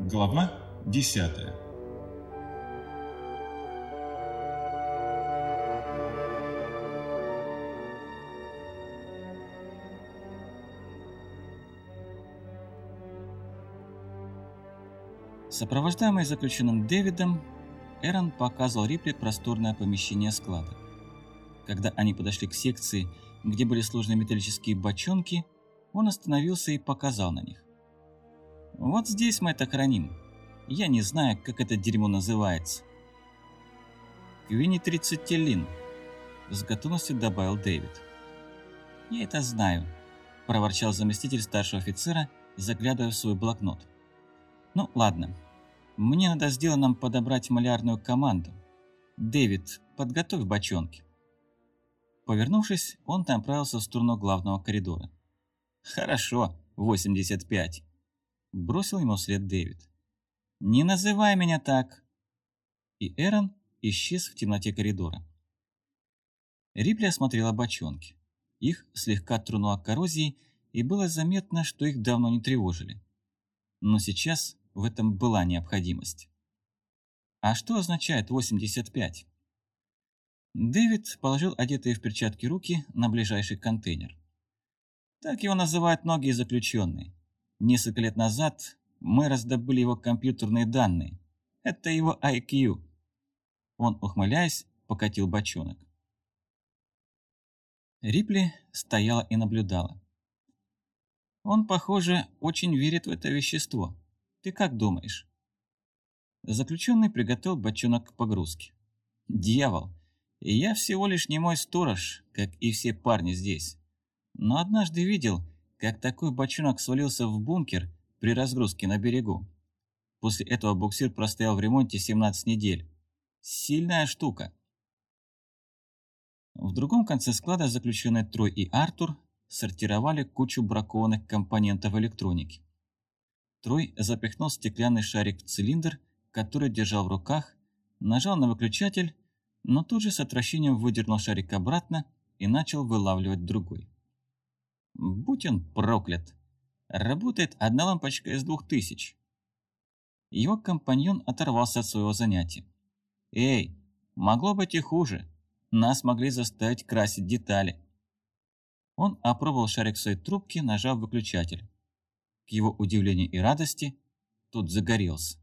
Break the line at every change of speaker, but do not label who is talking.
Глава 10
Сопровождаемый заключенным Дэвидом, Эрон показывал Рипли просторное помещение склада. Когда они подошли к секции, где были сложные металлические бочонки, он остановился и показал на них. Вот здесь мы это храним. Я не знаю, как это дерьмо называется. Квинни-30 с готовностью добавил Дэвид. Я это знаю, проворчал заместитель старшего офицера, заглядывая в свой блокнот. Ну, ладно. Мне надо с Диланом подобрать малярную команду. Дэвид, подготовь бочонки. Повернувшись, он направился в сторону главного коридора. «Хорошо, 85. Бросил ему вслед Дэвид. «Не называй меня так!» И Эрон исчез в темноте коридора. Рипли осмотрела бочонки. Их слегка тронула коррозией, и было заметно, что их давно не тревожили. Но сейчас в этом была необходимость. А что означает 85? Дэвид положил одетые в перчатки руки на ближайший контейнер. Так его называют многие заключенные. Несколько лет назад мы раздобыли его компьютерные данные. Это его IQ. Он, ухмыляясь, покатил бочонок. Рипли стояла и наблюдала. Он, похоже, очень верит в это вещество. Ты как думаешь? Заключенный приготовил бочонок к погрузке. Дьявол! Я всего лишь не мой сторож, как и все парни здесь. Но однажды видел, как такой бочонок свалился в бункер при разгрузке на берегу. После этого буксир простоял в ремонте 17 недель. Сильная штука. В другом конце склада заключенные Трой и Артур сортировали кучу бракованных компонентов электроники. Трой запихнул стеклянный шарик в цилиндр, который держал в руках, нажал на выключатель, но тут же с отвращением выдернул шарик обратно и начал вылавливать другой. Будь он проклят. Работает одна лампочка из двух тысяч. Его компаньон оторвался от своего занятия. «Эй, могло быть и хуже. Нас могли заставить красить детали». Он опробовал шарик своей трубке, нажав выключатель. К его удивлению и радости, тут загорелся.